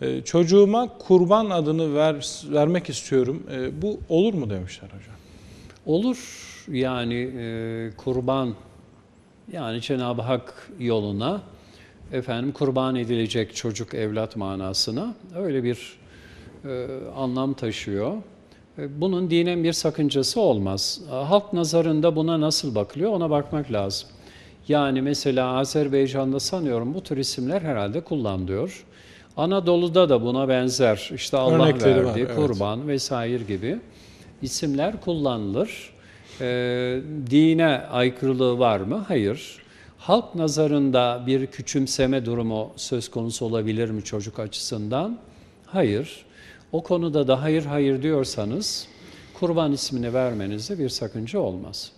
E, çocuğuma kurban adını ver, vermek istiyorum. E, bu olur mu demişler hocam. Olur yani e, kurban yani Cenab-ı Hak yoluna efendim kurban edilecek çocuk evlat manasına öyle bir e, anlam taşıyor. E, bunun dinen bir sakıncası olmaz. Halk nazarında buna nasıl bakılıyor ona bakmak lazım. Yani mesela Azerbaycan'da sanıyorum bu tür isimler herhalde kullanılıyor. Anadolu'da da buna benzer işte Allah Örnekleri verdi, var, evet. kurban vesaire gibi isimler kullanılır. E, dine aykırılığı var mı? Hayır. Halk nazarında bir küçümseme durumu söz konusu olabilir mi çocuk açısından? Hayır. O konuda da hayır hayır diyorsanız kurban ismini vermenizde bir sakınca olmaz.